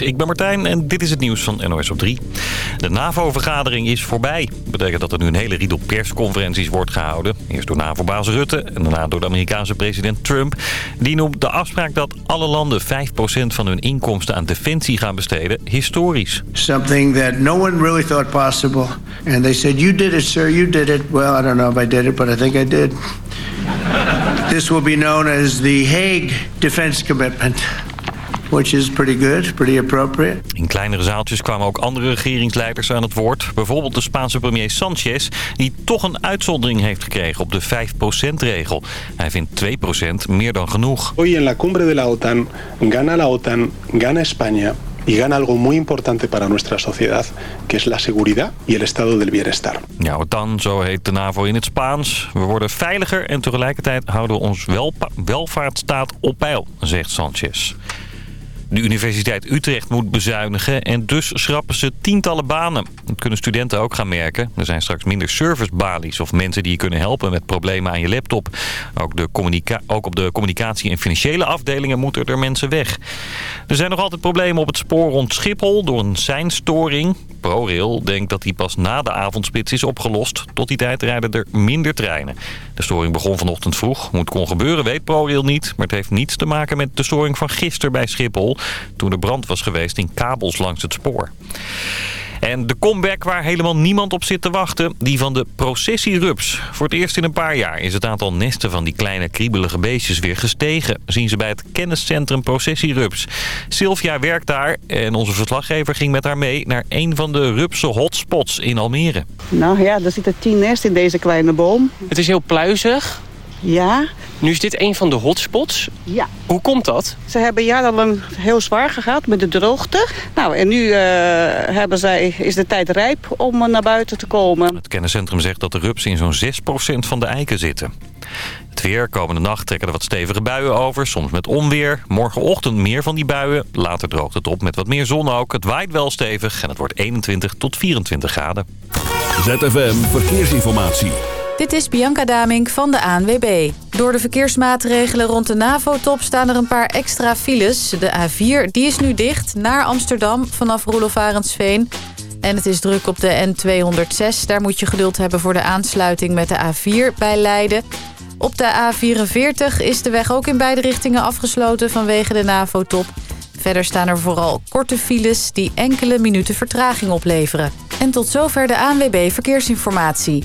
Ik ben Martijn en dit is het nieuws van NOS op 3. De NAVO-vergadering is voorbij. Dat betekent dat er nu een hele riedel persconferenties wordt gehouden. Eerst door NAVO-baas Rutte en daarna door de Amerikaanse president Trump. Die noemt de afspraak dat alle landen 5% van hun inkomsten aan defensie gaan besteden historisch. Something that no one really thought possible. And they said, you did it, sir, you did it. Well, I don't know if I did it, but I think I did. This will be known as the Hague Defense Commitment which is pretty good, pretty appropriate. In kleinere zaaltjes kwamen ook andere regeringsleiders aan het woord. Bijvoorbeeld de Spaanse premier Sanchez, die toch een uitzondering heeft gekregen op de 5%-regel. Hij vindt 2% meer dan genoeg. Hoy en la cumbre de la OTAN gana la OTAN, gana España y gana algo muy importante para nuestra sociedad, que es la seguridad y el estado del bienestar. Ja, OTAN, zo heet de NAVO in het Spaans. We worden veiliger en tegelijkertijd houden we ons welvaartsstaat op peil, zegt Sanchez. De Universiteit Utrecht moet bezuinigen en dus schrappen ze tientallen banen. Dat kunnen studenten ook gaan merken. Er zijn straks minder servicebalies of mensen die je kunnen helpen met problemen aan je laptop. Ook, de ook op de communicatie- en financiële afdelingen moeten er mensen weg. Er zijn nog altijd problemen op het spoor rond Schiphol door een seinstoring. ProRail denkt dat die pas na de avondspits is opgelost. Tot die tijd rijden er minder treinen. De storing begon vanochtend vroeg. Hoe het kon gebeuren weet ProRail niet. Maar het heeft niets te maken met de storing van gisteren bij Schiphol. Toen er brand was geweest in kabels langs het spoor. En de comeback waar helemaal niemand op zit te wachten, die van de processierups. Voor het eerst in een paar jaar is het aantal nesten van die kleine kriebelige beestjes weer gestegen. Zien ze bij het kenniscentrum Processierups. Sylvia werkt daar en onze verslaggever ging met haar mee naar een van de rupse hotspots in Almere. Nou ja, er zitten tien nesten in deze kleine boom. Het is heel pluizig. Ja. Nu is dit een van de hotspots. Ja. Hoe komt dat? Ze hebben jarenlang heel zwaar gehad met de droogte. Nou, en nu uh, hebben zij, is de tijd rijp om naar buiten te komen. Het kenniscentrum zegt dat de rupsen in zo'n 6% van de eiken zitten. Het weer, komende nacht trekken er wat stevige buien over, soms met onweer. Morgenochtend meer van die buien, later droogt het op met wat meer zon ook. Het waait wel stevig en het wordt 21 tot 24 graden. ZFM Verkeersinformatie. Dit is Bianca Damink van de ANWB. Door de verkeersmaatregelen rond de NAVO-top staan er een paar extra files. De A4 die is nu dicht naar Amsterdam vanaf Roelof Arendsveen. En het is druk op de N206. Daar moet je geduld hebben voor de aansluiting met de A4 bij Leiden. Op de A44 is de weg ook in beide richtingen afgesloten vanwege de NAVO-top. Verder staan er vooral korte files die enkele minuten vertraging opleveren. En tot zover de ANWB Verkeersinformatie.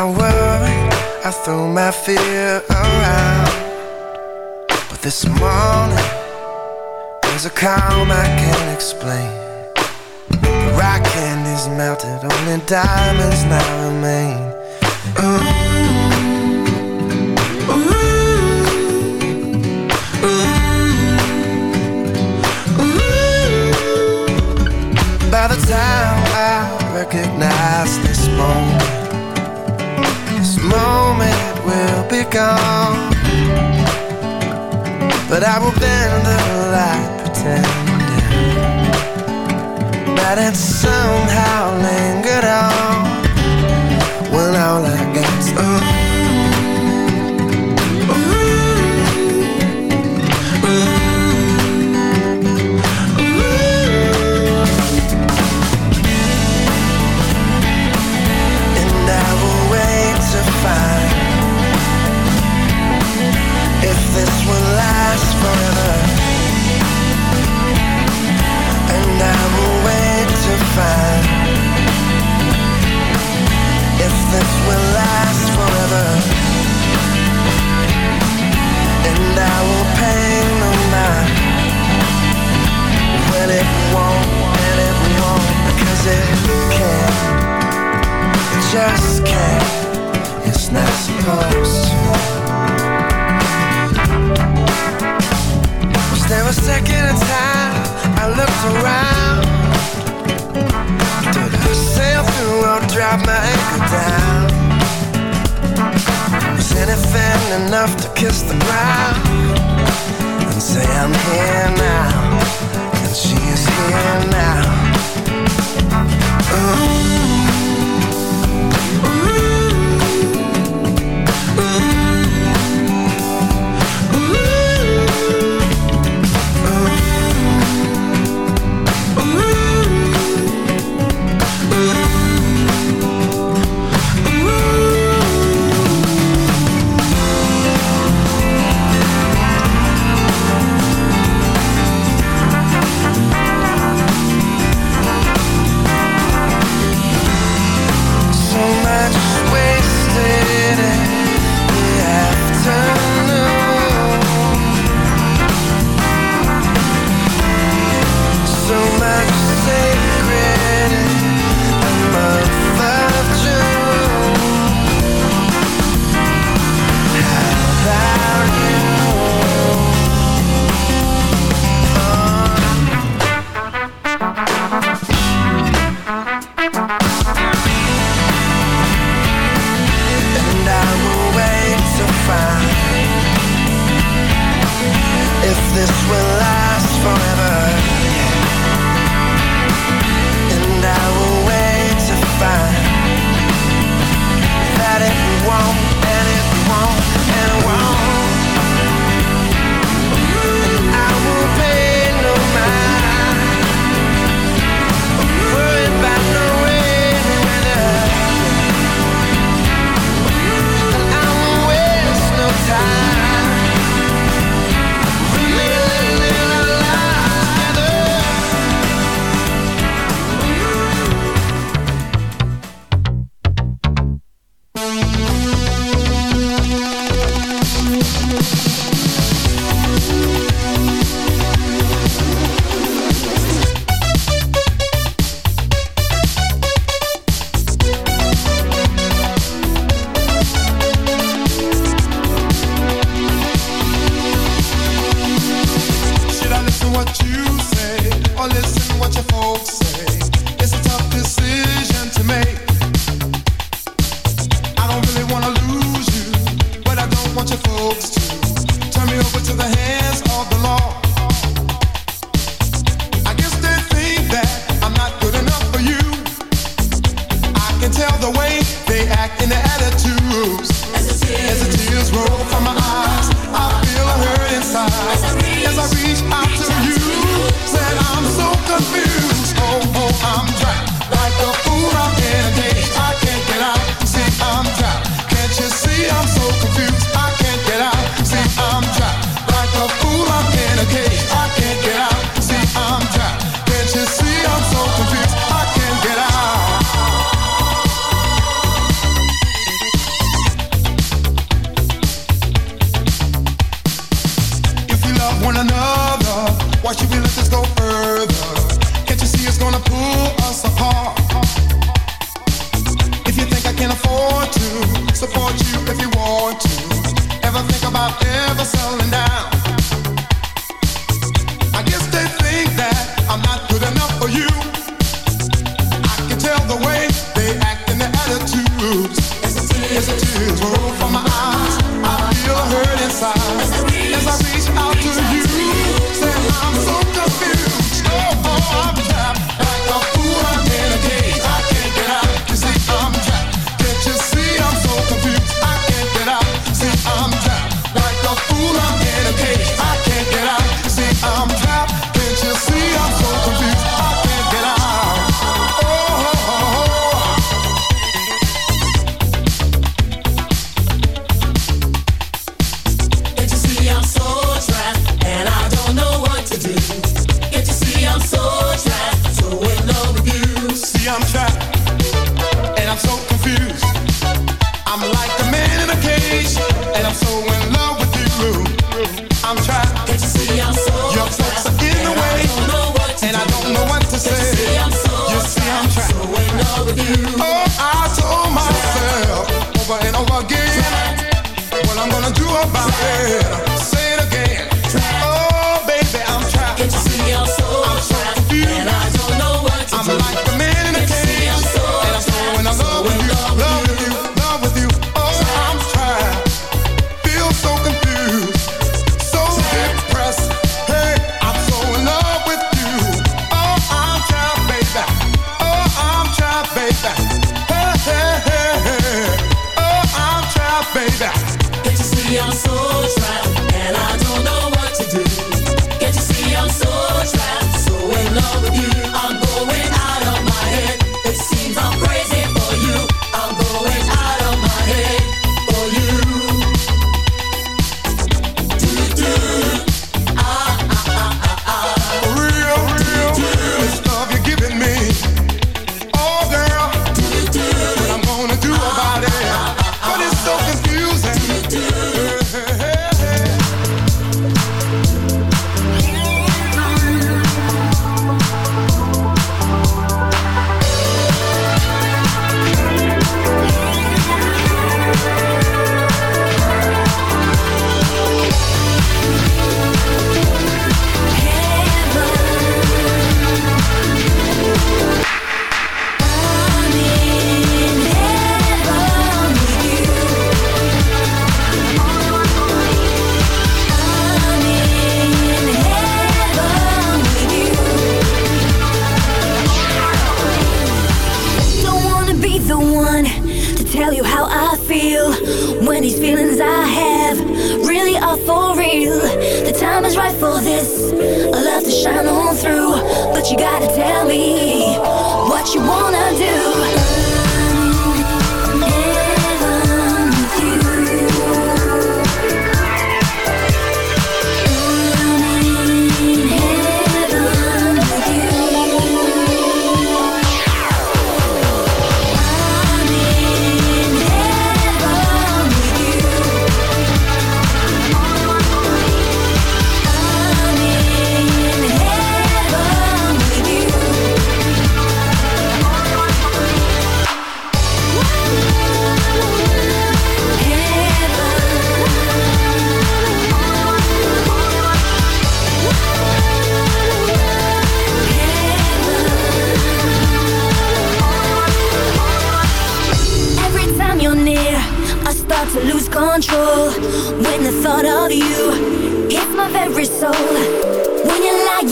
I worry, I throw my fear around. But this morning, there's a calm I can't explain. The rock candy's melted, only diamonds now remain. Ooh. By the time I recognize this moment. Moment will be gone. But I will bend the light pretending that it somehow lingered on. When all I got's ooh. it won't, and it won't, because it can't. It just can't. It's not supposed to. Was there a second of time I looked around? Did I sail through or drop my anchor down? Was anything enough to kiss the ground and say I'm here now? saying now.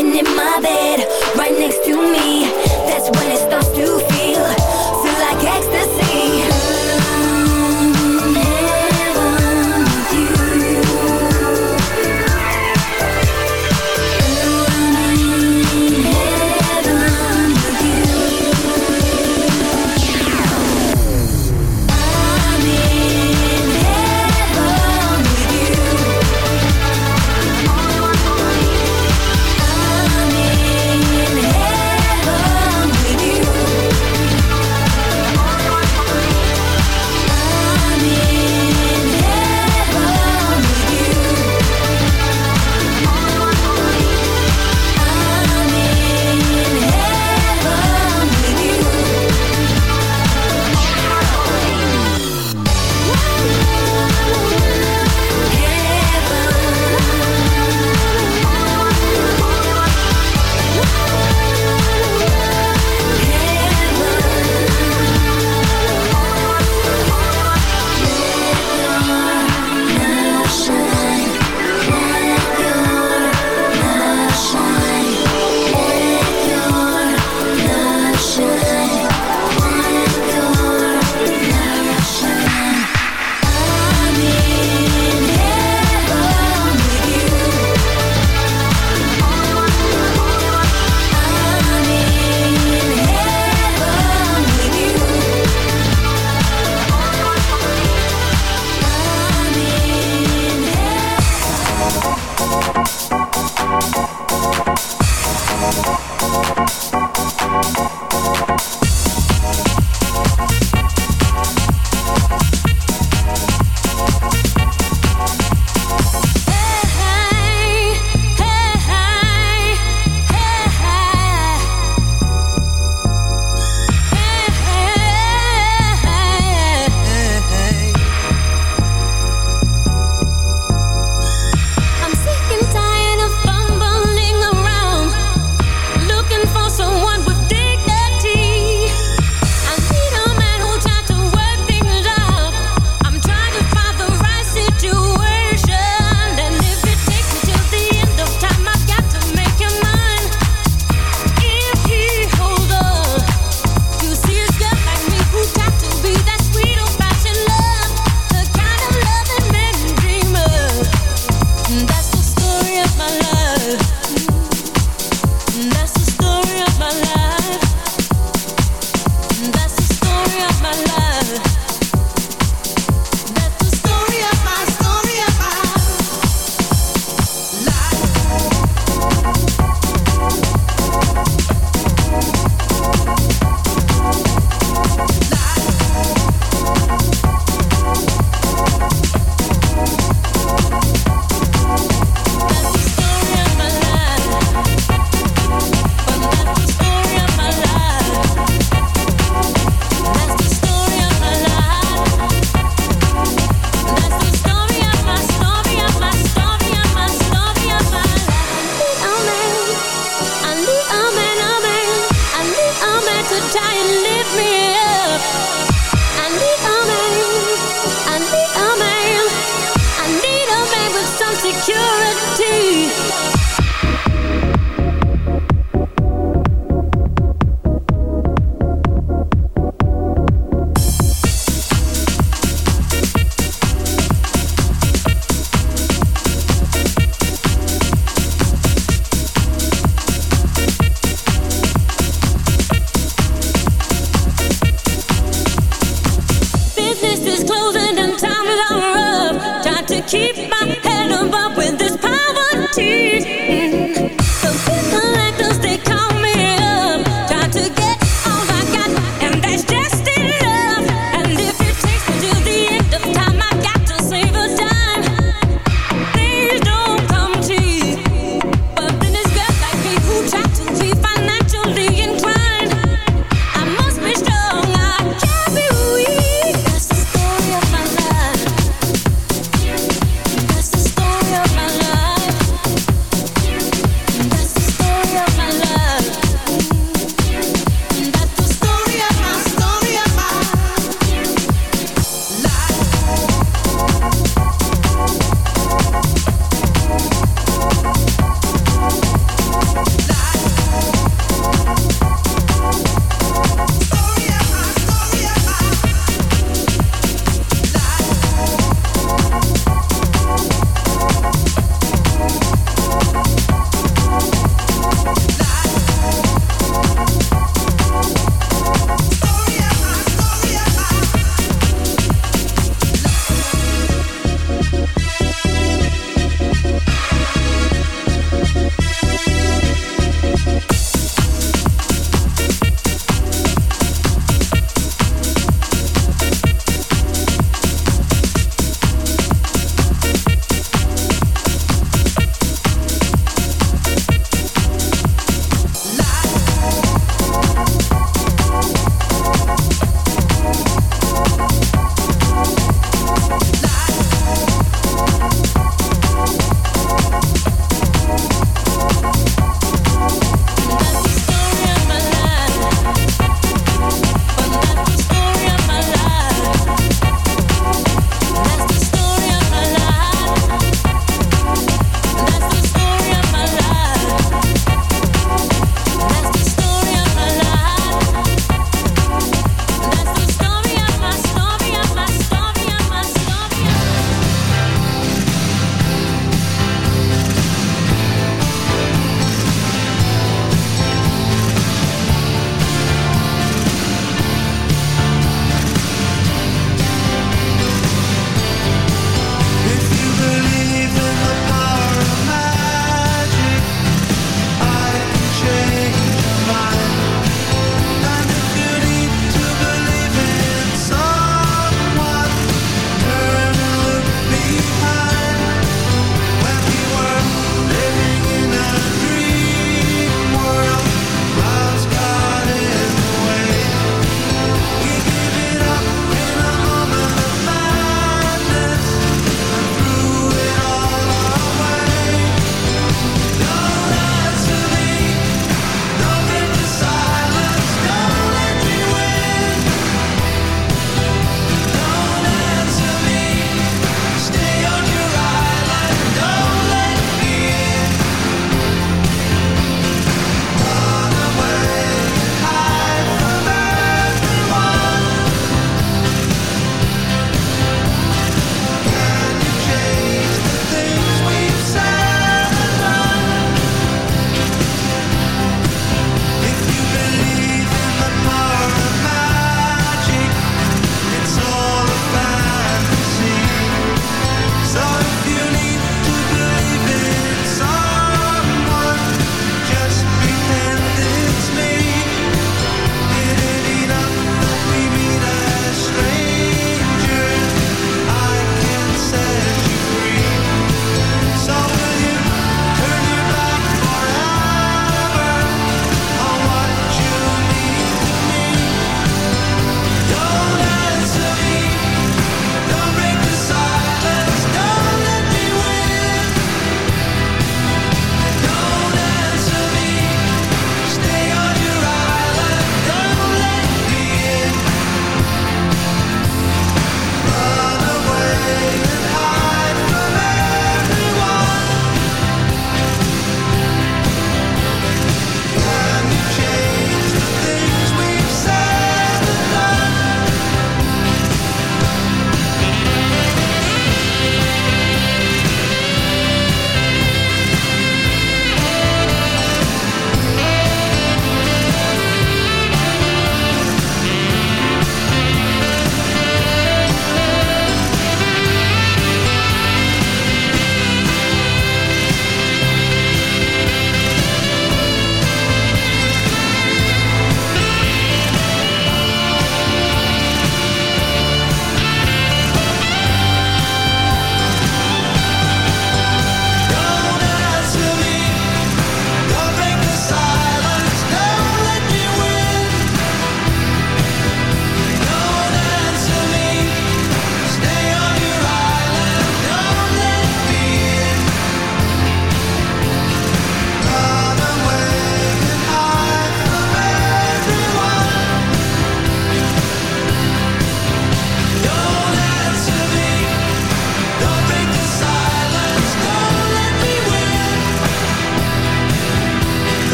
in my bed, right next to me. That's when it starts to feel.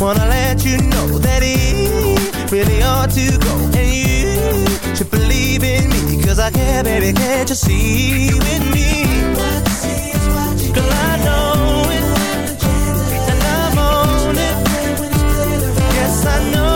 wanna let you know that he really ought to go. And you should believe in me Cause I care, baby, can't you see with me? I know it, and I'm on it. Yes, I know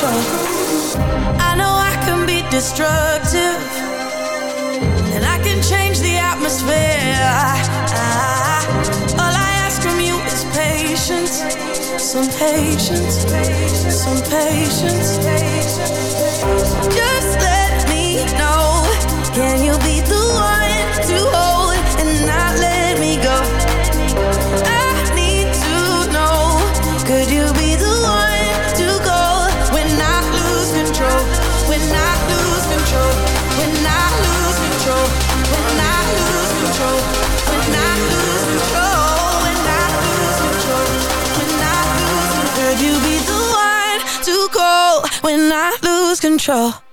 control? I know I can be destructive. And I can change the atmosphere. Ah, all I ask from you is patience. Some patience. Some patience. Just let me know. Can you be the one to hold and not let me go? I need to know. When I lose control.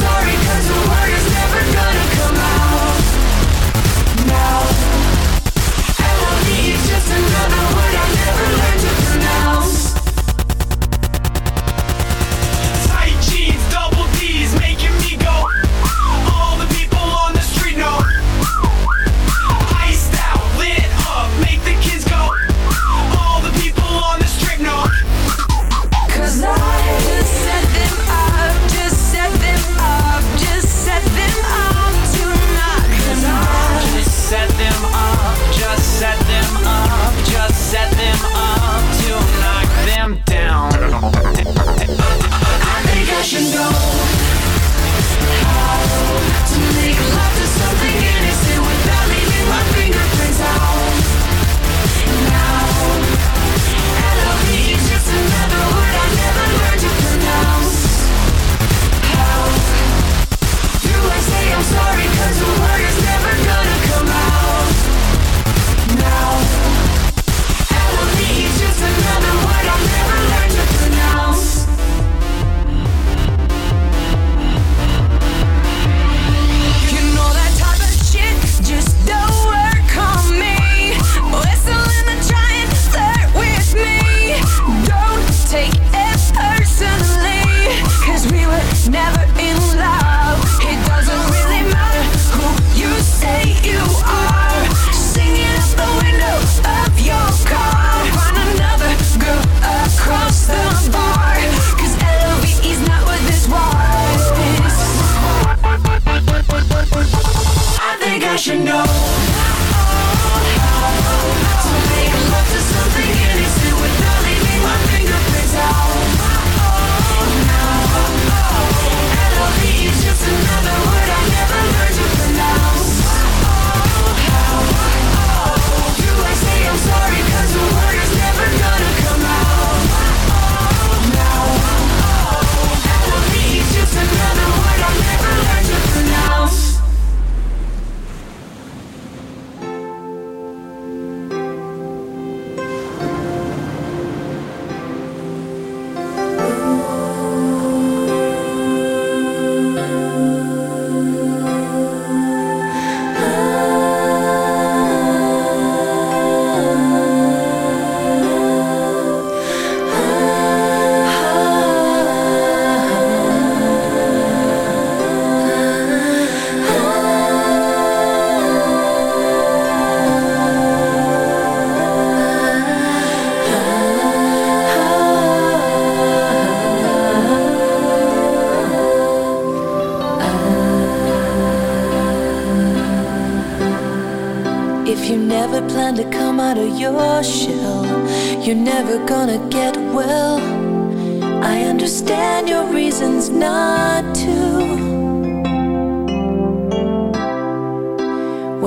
Sorry? 'cause the word is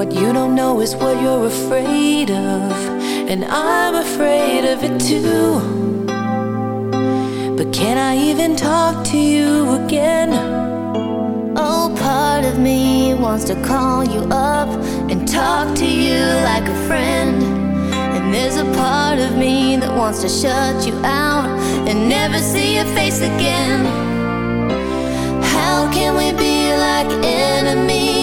What you don't know is what you're afraid of, and I'm afraid of it too. But can I even talk to you again? Oh, part of me wants to call you up and talk to you like a friend. And there's a part of me that wants to shut you out and never see your face again. How can we be like enemies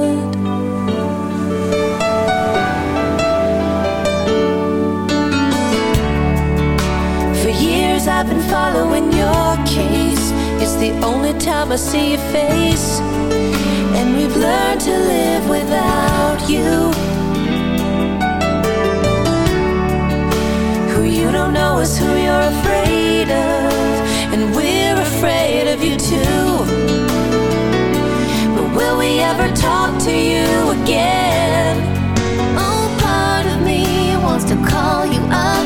I've been following your case. It's the only time I see your face. And we've learned to live without you. Who you don't know is who you're afraid of. And we're afraid of you too. But will we ever talk to you again? Oh, part of me wants to call you up,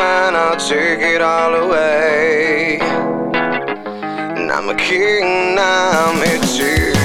mine, I'll take it all away. And I'm a king, I'm here too.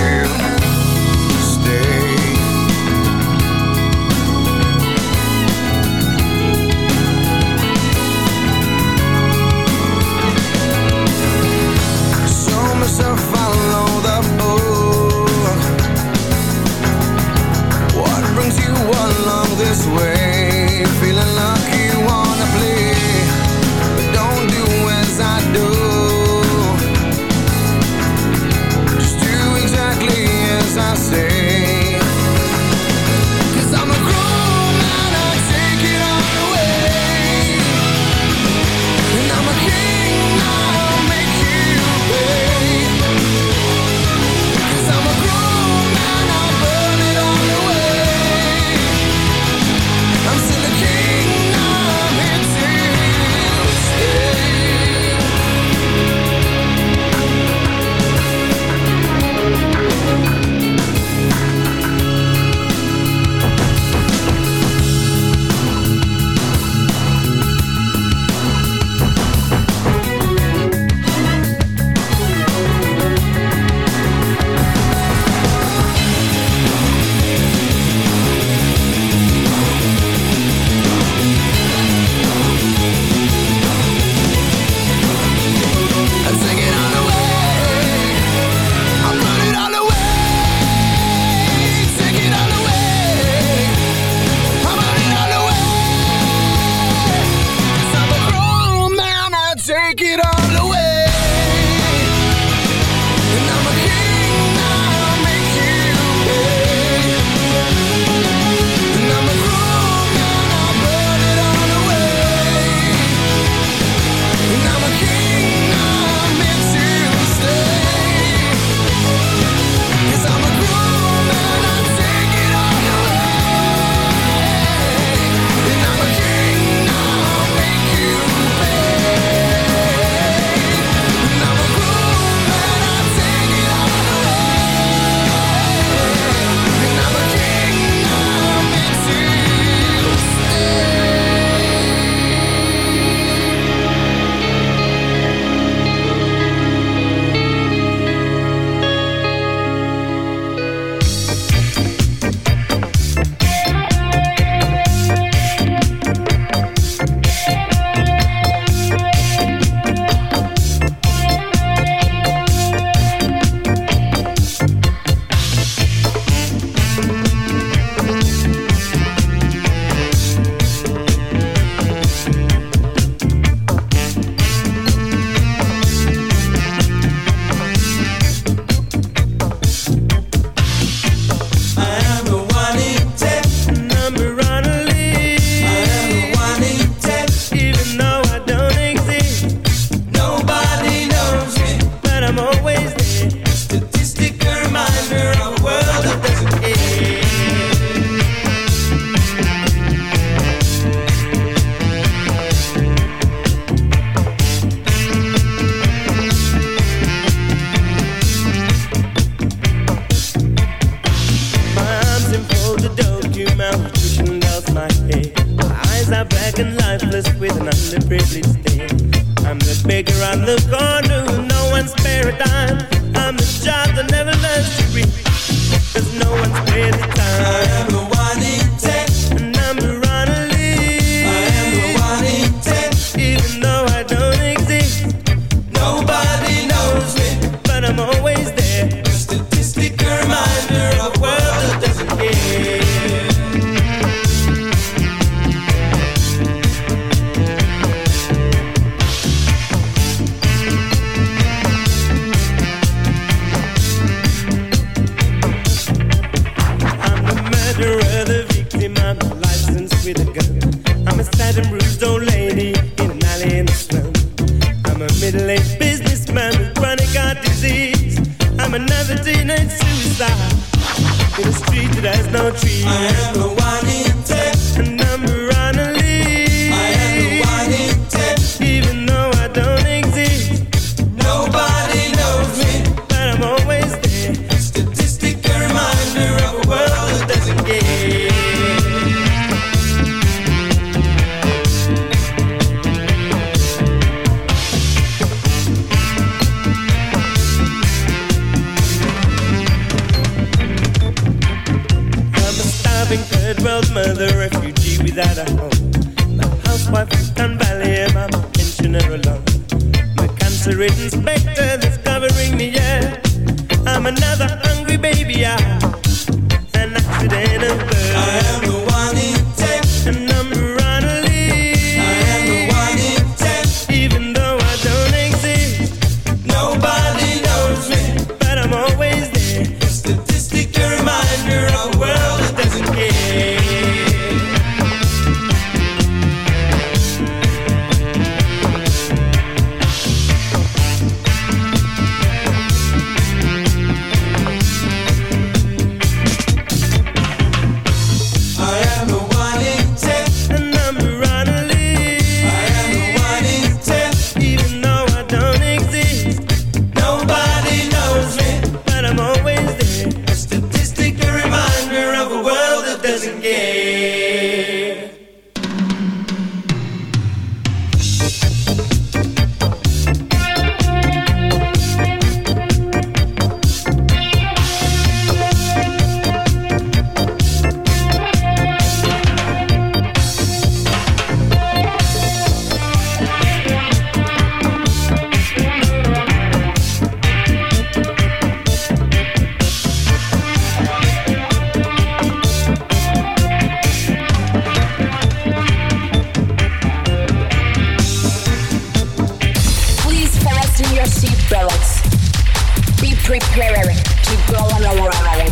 Be prepared to go on a ride.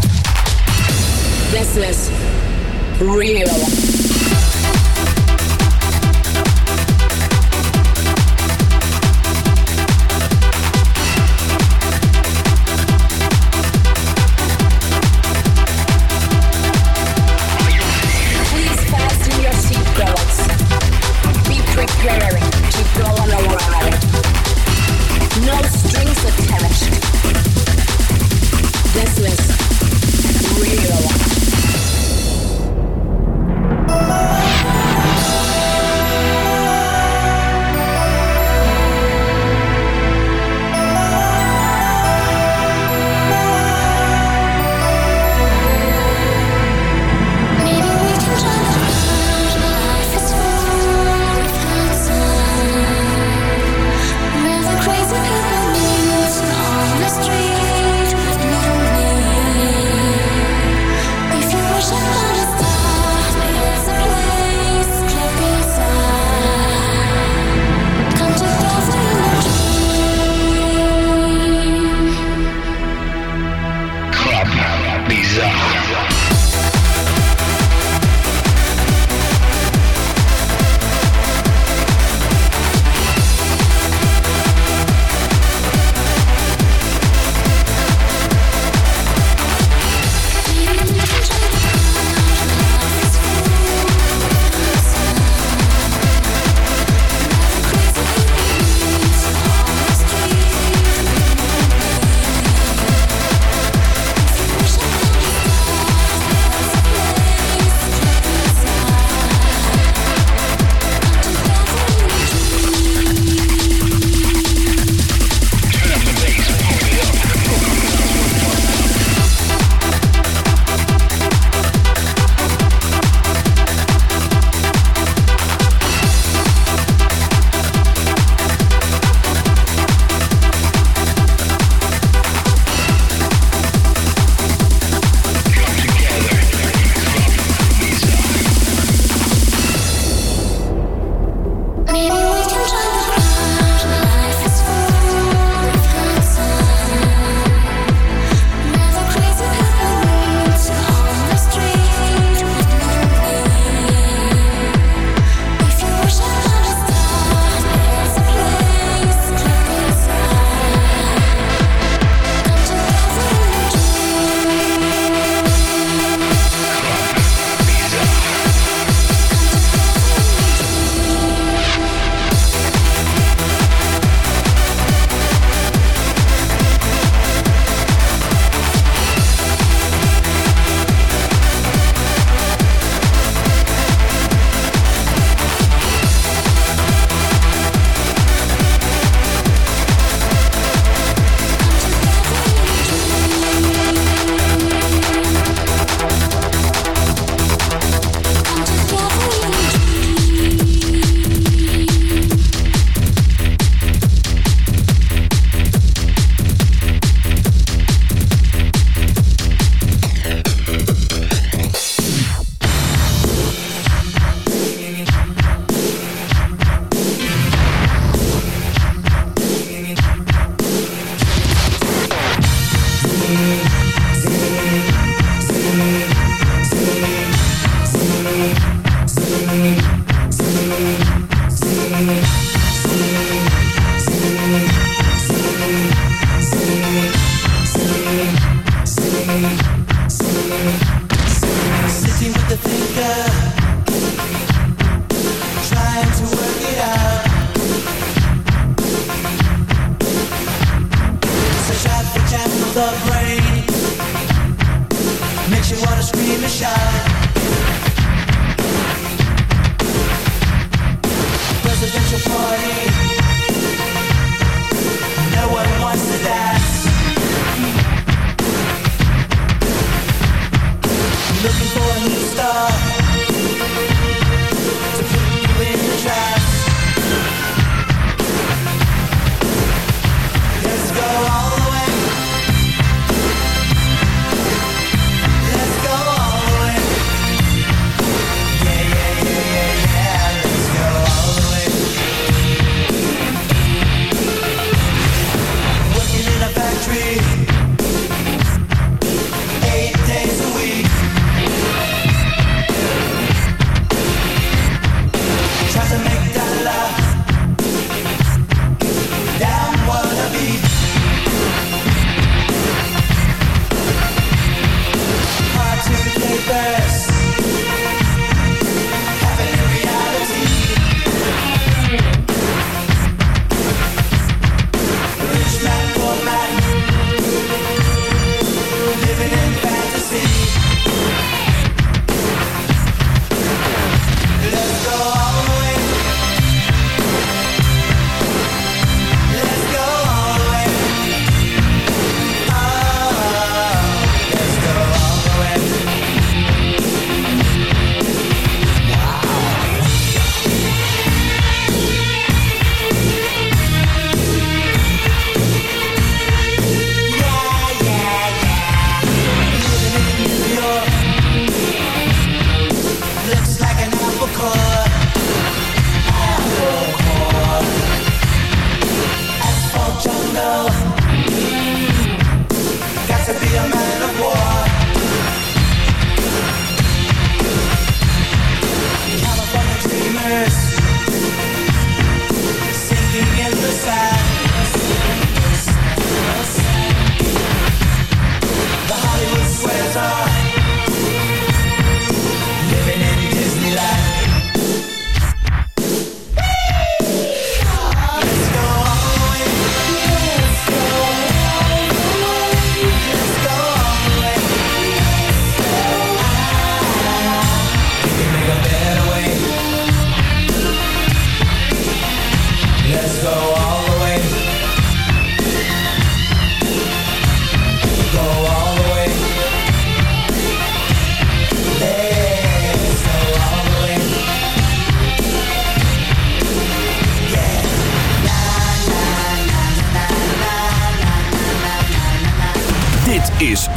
This is real.